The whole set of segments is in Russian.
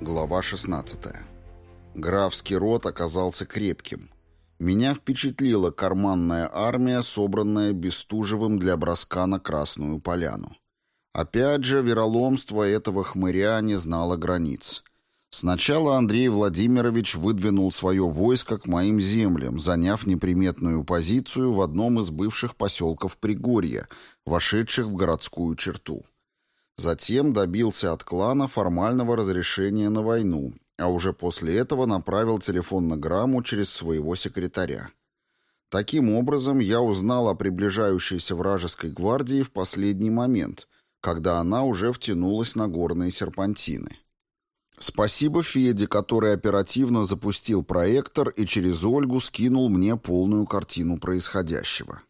Глава 16. Графский род оказался крепким. Меня впечатлила карманная армия, собранная Бестужевым для броска на Красную Поляну. Опять же, вероломство этого хмыря не знало границ. Сначала Андрей Владимирович выдвинул свое войско к моим землям, заняв неприметную позицию в одном из бывших поселков Пригорья, вошедших в городскую черту. Затем добился от клана формального разрешения на войну, а уже после этого направил телефоннограмму через своего секретаря. Таким образом, я узнал о приближающейся вражеской гвардии в последний момент, когда она уже втянулась на горные серпантины. Спасибо Феде, который оперативно запустил проектор и через Ольгу скинул мне полную картину происходящего.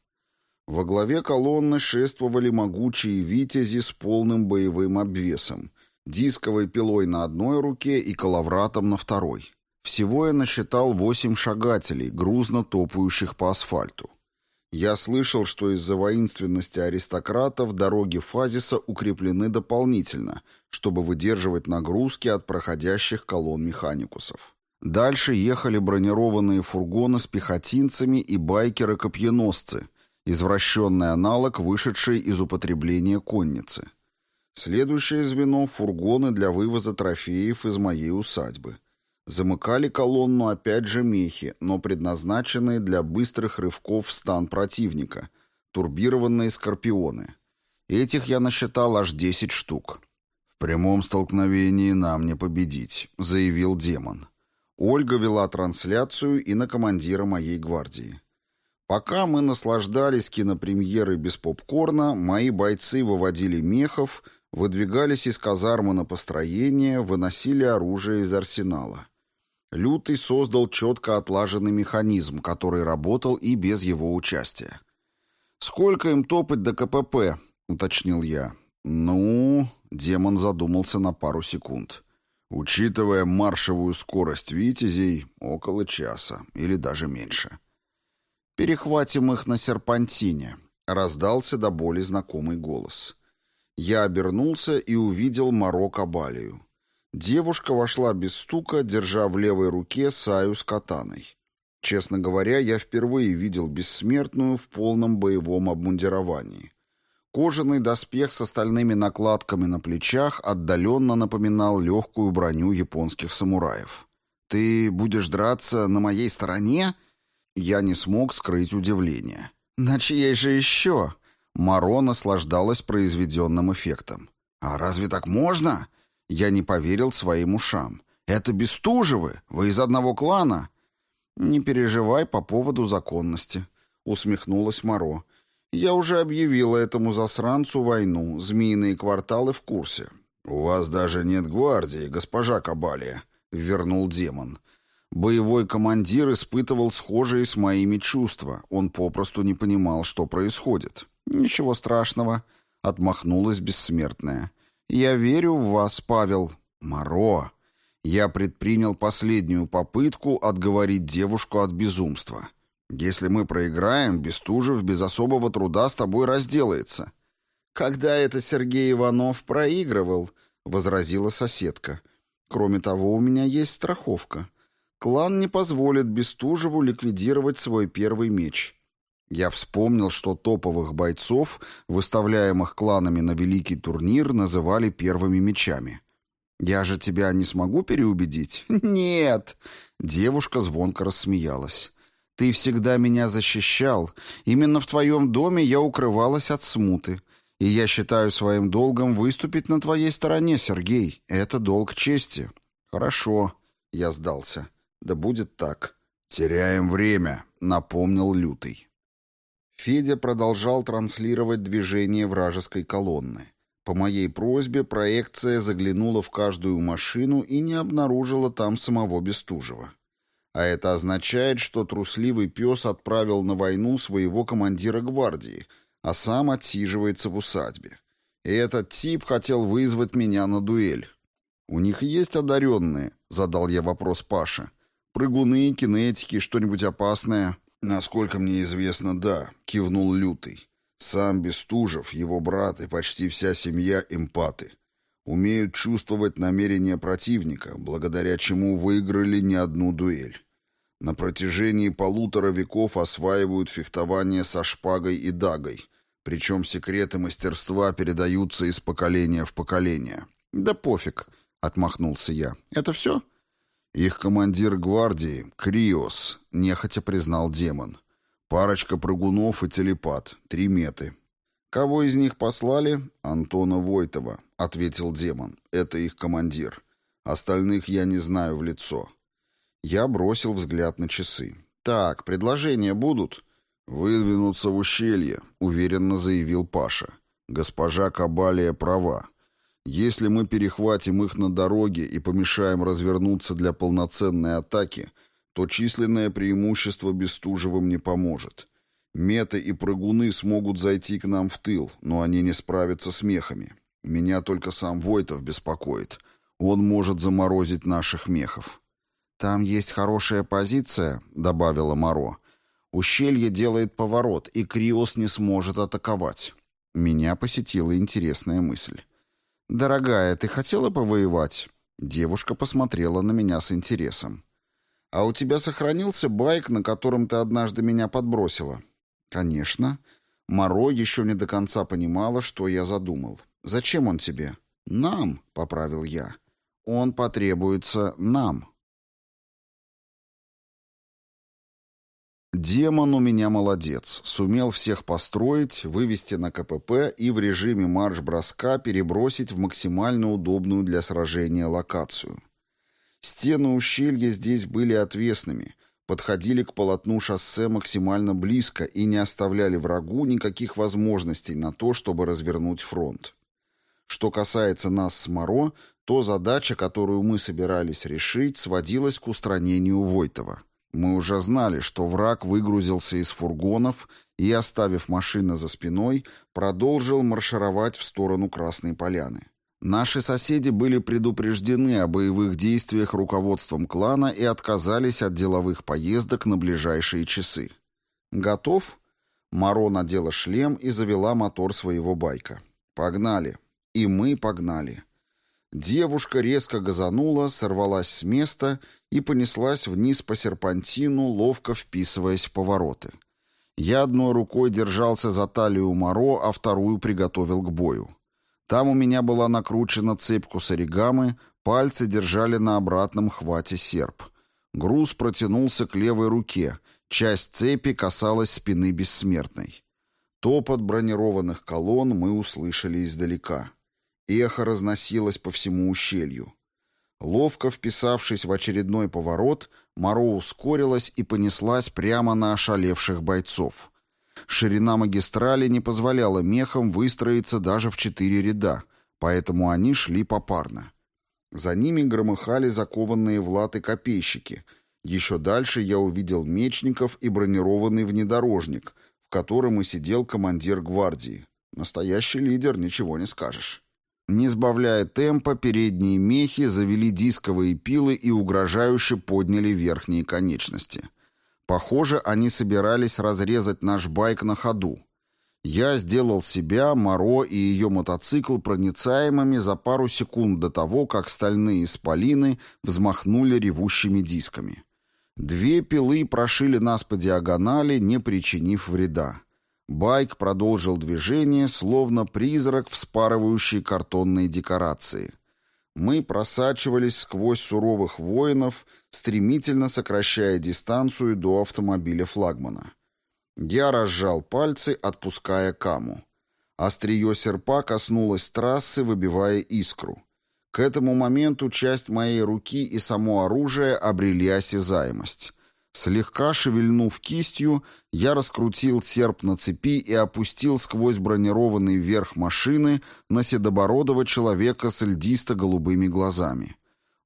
Во главе колонны шествовали могучие витязи с полным боевым обвесом, дисковой пилой на одной руке и коловратом на второй. Всего я насчитал восемь шагателей, грузно топающих по асфальту. Я слышал, что из-за воинственности аристократов дороги Фазиса укреплены дополнительно, чтобы выдерживать нагрузки от проходящих колонн механикусов. Дальше ехали бронированные фургоны с пехотинцами и байкеры-копьеносцы — извращенный аналог, вышедшей из употребления конницы. Следующее звено — фургоны для вывоза трофеев из моей усадьбы. Замыкали колонну опять же мехи, но предназначенные для быстрых рывков в стан противника, турбированные скорпионы. Этих я насчитал аж 10 штук. «В прямом столкновении нам не победить», — заявил демон. Ольга вела трансляцию и на командира моей гвардии. Пока мы наслаждались кинопремьерой без попкорна, мои бойцы выводили мехов, выдвигались из казармы на построение, выносили оружие из арсенала. Лютый создал четко отлаженный механизм, который работал и без его участия. «Сколько им топать до КПП?» — уточнил я. «Ну...» — демон задумался на пару секунд. «Учитывая маршевую скорость витязей, около часа или даже меньше». «Перехватим их на серпантине», — раздался до боли знакомый голос. Я обернулся и увидел Маро Кабалию. Девушка вошла без стука, держа в левой руке саю с катаной. Честно говоря, я впервые видел бессмертную в полном боевом обмундировании. Кожаный доспех с остальными накладками на плечах отдаленно напоминал легкую броню японских самураев. «Ты будешь драться на моей стороне?» Я не смог скрыть удивление. «На чьей же еще?» Маро наслаждалась произведенным эффектом. «А разве так можно?» Я не поверил своим ушам. «Это Бестужевы? Вы из одного клана?» «Не переживай по поводу законности», — усмехнулась Маро. «Я уже объявила этому засранцу войну. Змеиные кварталы в курсе». «У вас даже нет гвардии, госпожа Кабалия», — вернул демон. Боевой командир испытывал схожие с моими чувства. Он попросту не понимал, что происходит. «Ничего страшного», — отмахнулась бессмертная. «Я верю в вас, Павел». «Моро». Я предпринял последнюю попытку отговорить девушку от безумства. «Если мы проиграем, Бестужев без особого труда с тобой разделается». «Когда это Сергей Иванов проигрывал?» — возразила соседка. «Кроме того, у меня есть страховка». Клан не позволит Бестужеву ликвидировать свой первый меч. Я вспомнил, что топовых бойцов, выставляемых кланами на великий турнир, называли первыми мечами. «Я же тебя не смогу переубедить?» «Нет!» Девушка звонко рассмеялась. «Ты всегда меня защищал. Именно в твоем доме я укрывалась от смуты. И я считаю своим долгом выступить на твоей стороне, Сергей. Это долг чести». «Хорошо», — я сдался. Да будет так. Теряем время, напомнил Лютый. Федя продолжал транслировать движение вражеской колонны. По моей просьбе проекция заглянула в каждую машину и не обнаружила там самого Бестужева. А это означает, что трусливый пес отправил на войну своего командира гвардии, а сам отсиживается в усадьбе. И этот тип хотел вызвать меня на дуэль. «У них есть одаренные?» — задал я вопрос Паше. Прыгуны, кинетики, что-нибудь опасное?» «Насколько мне известно, да», — кивнул Лютый. «Сам Бестужев, его брат и почти вся семья — эмпаты. Умеют чувствовать намерения противника, благодаря чему выиграли не одну дуэль. На протяжении полутора веков осваивают фехтование со шпагой и дагой, причем секреты мастерства передаются из поколения в поколение. «Да пофиг», — отмахнулся я. «Это все?» Их командир гвардии, Криос, нехотя признал демон. Парочка прыгунов и телепат, три меты. «Кого из них послали?» «Антона Войтова», — ответил демон. «Это их командир. Остальных я не знаю в лицо». Я бросил взгляд на часы. «Так, предложения будут?» «Выдвинуться в ущелье», — уверенно заявил Паша. «Госпожа Кабалия права. Если мы перехватим их на дороге и помешаем развернуться для полноценной атаки, то численное преимущество Бестужевым не поможет. Меты и прыгуны смогут зайти к нам в тыл, но они не справятся с мехами. Меня только сам Войтов беспокоит. Он может заморозить наших мехов». «Там есть хорошая позиция», — добавила Моро. Ущелье делает поворот, и Криос не сможет атаковать. Меня посетила интересная мысль. «Дорогая, ты хотела повоевать?» Девушка посмотрела на меня с интересом. «А у тебя сохранился байк, на котором ты однажды меня подбросила?» «Конечно». Моро еще не до конца понимала, что я задумал. «Зачем он тебе?» «Нам», — поправил я. «Он потребуется нам». Демон у меня молодец. Сумел всех построить, вывести на КПП и в режиме марш-броска перебросить в максимально удобную для сражения локацию. Стены ущелья здесь были отвесными, подходили к полотну шоссе максимально близко и не оставляли врагу никаких возможностей на то, чтобы развернуть фронт. Что касается нас с Моро, то задача, которую мы собирались решить, сводилась к устранению Войтова. Мы уже знали, что враг выгрузился из фургонов и, оставив машины за спиной, продолжил маршировать в сторону Красной Поляны. Наши соседи были предупреждены о боевых действиях руководством клана и отказались от деловых поездок на ближайшие часы. «Готов?» Маро надела шлем и завела мотор своего байка. «Погнали!» И мы погнали. Девушка резко газанула, сорвалась с места и понеслась вниз по серпантину, ловко вписываясь в повороты. Я одной рукой держался за талию Моро, а вторую приготовил к бою. Там у меня была накручена цепь кусаригамы, пальцы держали на обратном хвате серп. Груз протянулся к левой руке, часть цепи касалась спины бессмертной. Топот бронированных колонн мы услышали издалека. Эхо разносилось по всему ущелью. Ловко вписавшись в очередной поворот, Моро ускорилась и понеслась прямо на ошалевших бойцов. Ширина магистрали не позволяла мехам выстроиться даже в четыре ряда, поэтому они шли попарно. За ними громыхали закованные в латы копейщики. Еще дальше я увидел мечников и бронированный внедорожник, в котором и сидел командир гвардии. Настоящий лидер, ничего не скажешь. Не сбавляя темпа, передние мехи завели дисковые пилы и угрожающе подняли верхние конечности. Похоже, они собирались разрезать наш байк на ходу. Я сделал себя, Моро и ее мотоцикл проницаемыми за пару секунд до того, как стальные спалины взмахнули ревущими дисками. Две пилы прошили нас по диагонали, не причинив вреда. Байк продолжил движение, словно призрак, вспарывающий картонные декорации. Мы просачивались сквозь суровых воинов, стремительно сокращая дистанцию до автомобиля флагмана. Я разжал пальцы, отпуская каму. Острие серпа коснулось трассы, выбивая искру. К этому моменту часть моей руки и само оружие обрели осязаемость. Слегка шевельнув кистью, я раскрутил серп на цепи и опустил сквозь бронированный верх машины на седобородого человека с льдисто-голубыми глазами.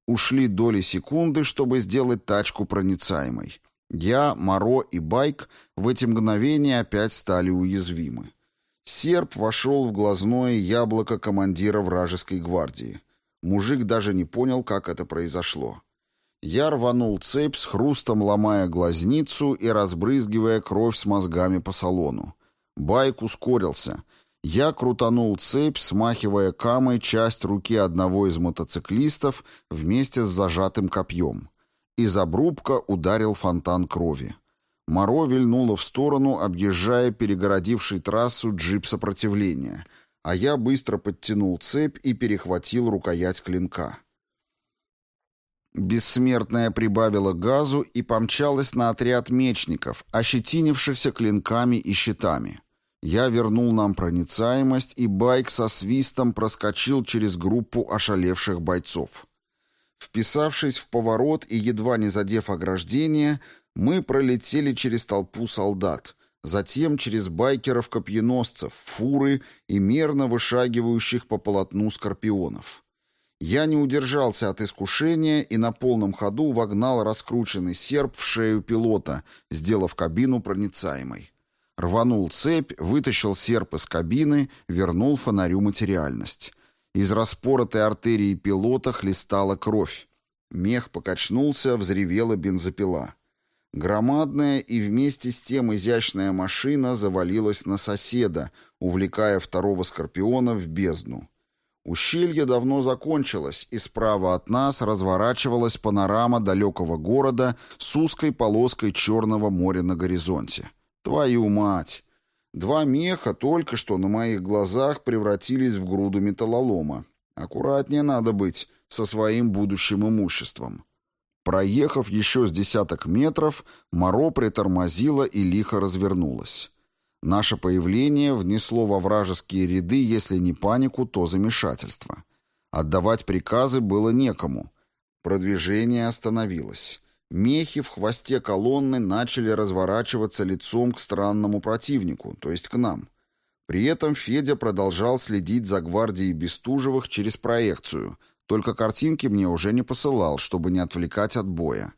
Ушли доли секунды, чтобы сделать тачку проницаемой. Я, Моро и Байк в эти мгновения опять стали уязвимы. Серп вошел в глазное яблоко командира вражеской гвардии. Мужик даже не понял, как это произошло. Я рванул цепь с хрустом, ломая глазницу и разбрызгивая кровь с мозгами по салону. Байк ускорился. Я крутанул цепь, смахивая камой часть руки одного из мотоциклистов вместе с зажатым копьем. Из обрубка ударил фонтан крови. Моро вильнуло в сторону, объезжая перегородивший трассу джип сопротивления, а я быстро подтянул цепь и перехватил рукоять клинка. Бессмертная прибавила газу и помчалась на отряд мечников, ощетинившихся клинками и щитами. Я вернул нам проницаемость, и байк со свистом проскочил через группу ошалевших бойцов. Вписавшись в поворот и едва не задев ограждение, мы пролетели через толпу солдат, затем через байкеров-копьеносцев, фуры и мерно вышагивающих по полотну скорпионов. Я не удержался от искушения и на полном ходу вогнал раскрученный серп в шею пилота, сделав кабину проницаемой. Рванул цепь, вытащил серп из кабины, вернул фонарю материальность. Из распоротой артерии пилота хлестала кровь. Мех покачнулся, взревела бензопила. Громадная и вместе с тем изящная машина завалилась на соседа, увлекая второго скорпиона в бездну. Ущелье давно закончилось, и справа от нас разворачивалась панорама далекого города с узкой полоской Черного моря на горизонте. Твою мать! Два меха только что на моих глазах превратились в груду металлолома. Аккуратнее надо быть со своим будущим имуществом. Проехав еще с десяток метров, Моро притормозила и лихо развернулась. Наше появление внесло во вражеские ряды, если не панику, то замешательство. Отдавать приказы было некому. Продвижение остановилось. Мехи в хвосте колонны начали разворачиваться лицом к странному противнику, то есть к нам. При этом Федя продолжал следить за гвардией Бестужевых через проекцию, только картинки мне уже не посылал, чтобы не отвлекать от боя.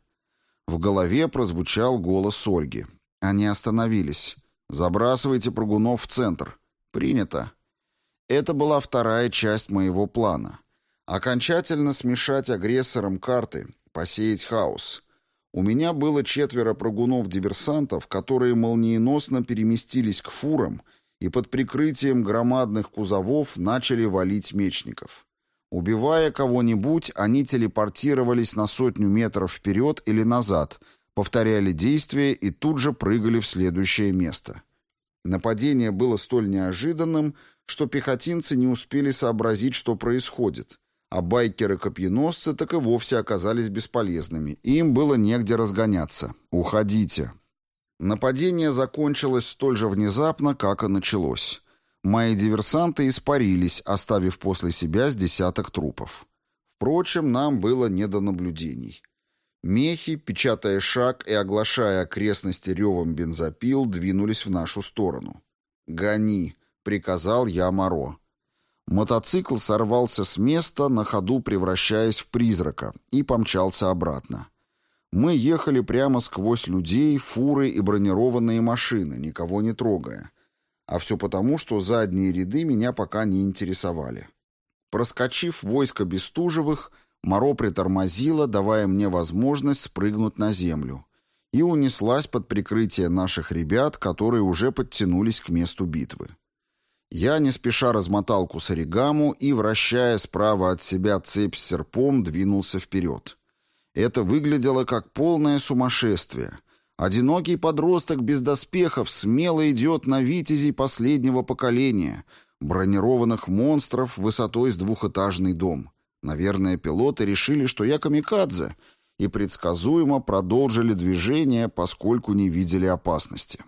В голове прозвучал голос Ольги. Они остановились. «Забрасывайте прыгунов в центр». «Принято». Это была вторая часть моего плана. Окончательно смешать агрессорам карты, посеять хаос — у меня было четверо прыгунов-диверсантов, которые молниеносно переместились к фурам и под прикрытием громадных кузовов начали валить мечников. Убивая кого-нибудь, они телепортировались на сотню метров вперед или назад, повторяли действия и тут же прыгали в следующее место. Нападение было столь неожиданным, что пехотинцы не успели сообразить, что происходит, а байкеры-копьеносцы так и вовсе оказались бесполезными, им было негде разгоняться. «Уходите». Нападение закончилось столь же внезапно, как и началось. Мои диверсанты испарились, оставив после себя с десяток трупов. Впрочем, нам было не до наблюдений. Мехи, печатая шаг и оглашая окрестности ревом бензопил, двинулись в нашу сторону. «Гони», — приказал я Моро. Мотоцикл сорвался с места, на ходу превращаясь в призрака, и помчался обратно. Мы ехали прямо сквозь людей, фуры и бронированные машины, никого не трогая. А все потому, что задние ряды меня пока не интересовали. Проскочив войско Бестужевых, Моро притормозила, давая мне возможность спрыгнуть на землю, и унеслась под прикрытие наших ребят, которые уже подтянулись к месту битвы. Я не спеша размотал кусаригаму и, вращая справа от себя цепь с серпом, двинулся вперед. Это выглядело как полное сумасшествие. Одинокий подросток без доспехов смело идет на витязей последнего поколения, бронированных монстров высотой с двухэтажный дом. Наверное, пилоты решили, что я камикадзе, и предсказуемо продолжили движение, поскольку не видели опасности.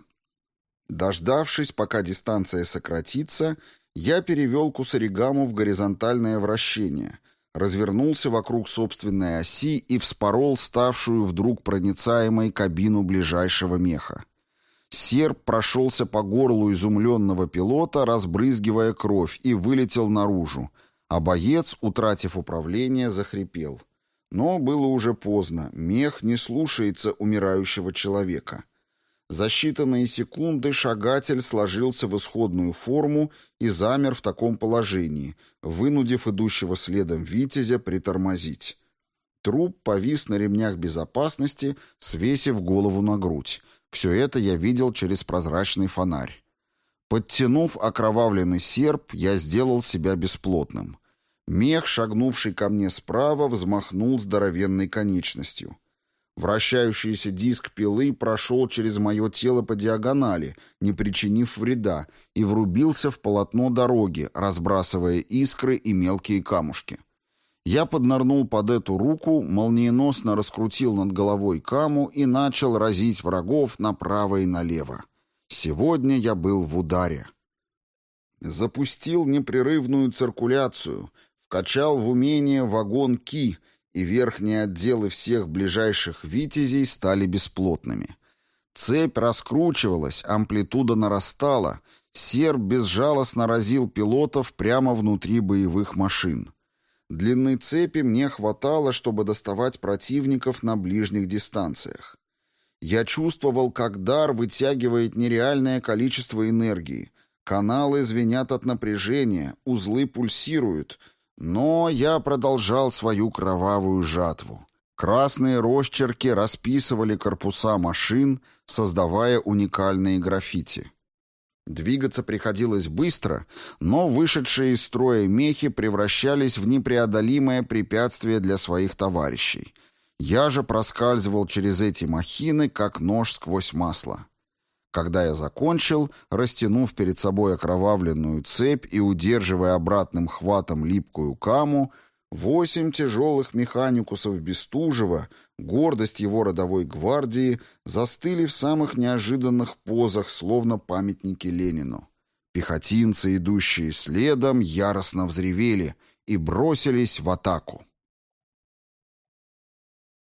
Дождавшись, пока дистанция сократится, я перевел кусаригаму в горизонтальное вращение, развернулся вокруг собственной оси и вспорол ставшую вдруг проницаемой кабину ближайшего меха. Серп прошелся по горлу изумленного пилота, разбрызгивая кровь, и вылетел наружу, а боец, утратив управление, захрипел. Но было уже поздно, мех не слушается умирающего человека — за считанные секунды шагатель сложился в исходную форму и замер в таком положении, вынудив идущего следом витязя притормозить. Труп повис на ремнях безопасности, свесив голову на грудь. Все это я видел через прозрачный фонарь. Подтянув окровавленный серп, я сделал себя бесплотным. Мех, шагнувший ко мне справа, взмахнул здоровенной конечностью. Вращающийся диск пилы прошел через мое тело по диагонали, не причинив вреда, и врубился в полотно дороги, разбрасывая искры и мелкие камушки. Я поднырнул под эту руку, молниеносно раскрутил над головой каму и начал разить врагов направо и налево. Сегодня я был в ударе. Запустил непрерывную циркуляцию, вкачал в умение вагон Ки — и верхние отделы всех ближайших витязей стали бесплотными. Цепь раскручивалась, амплитуда нарастала, серб безжалостно разил пилотов прямо внутри боевых машин. Длины цепи мне хватало, чтобы доставать противников на ближних дистанциях. Я чувствовал, как дар вытягивает нереальное количество энергии. Каналы звенят от напряжения, узлы пульсируют — но я продолжал свою кровавую жатву. Красные росчерки расписывали корпуса машин, создавая уникальные граффити. Двигаться приходилось быстро, но вышедшие из строя мехи превращались в непреодолимое препятствие для своих товарищей. Я же проскальзывал через эти махины, как нож сквозь масло. Когда я закончил, растянув перед собой окровавленную цепь и удерживая обратным хватом липкую каму, восемь тяжелых механикусов Бестужева, гордость его родовой гвардии, застыли в самых неожиданных позах, словно памятники Ленину. Пехотинцы, идущие следом, яростно взревели и бросились в атаку.